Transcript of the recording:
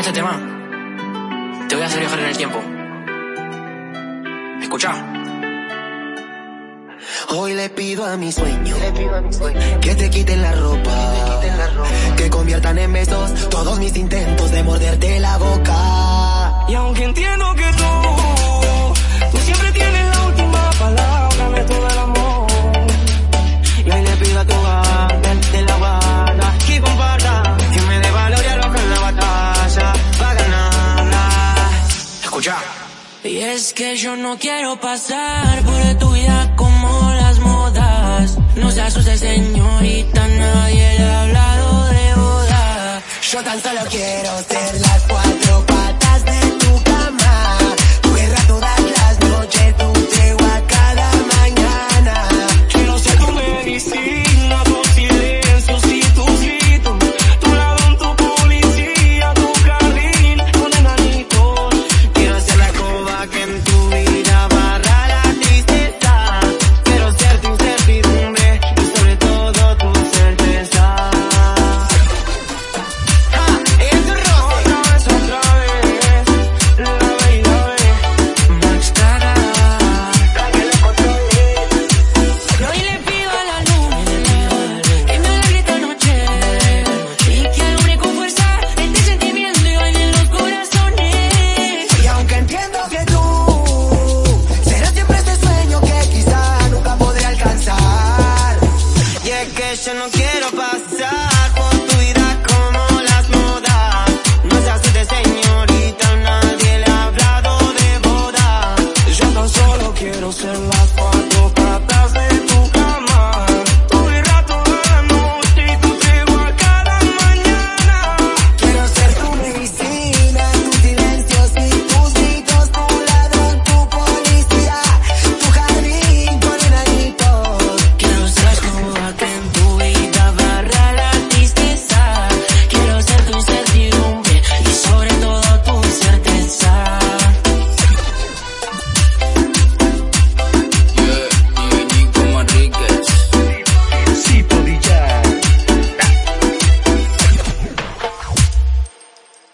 este tema te voy a hacer viajar en el tiempo. Escucha. Hoy le pido a mi sueño, que te quiten la ropa, que conviertan en besos todos mis intentos de morderte Y es que yo no quiero pasar por tu vida como las modas. No se asuste señorita, nadie le ha hablado de boda. Yo tan solo quiero ser cuatro noche no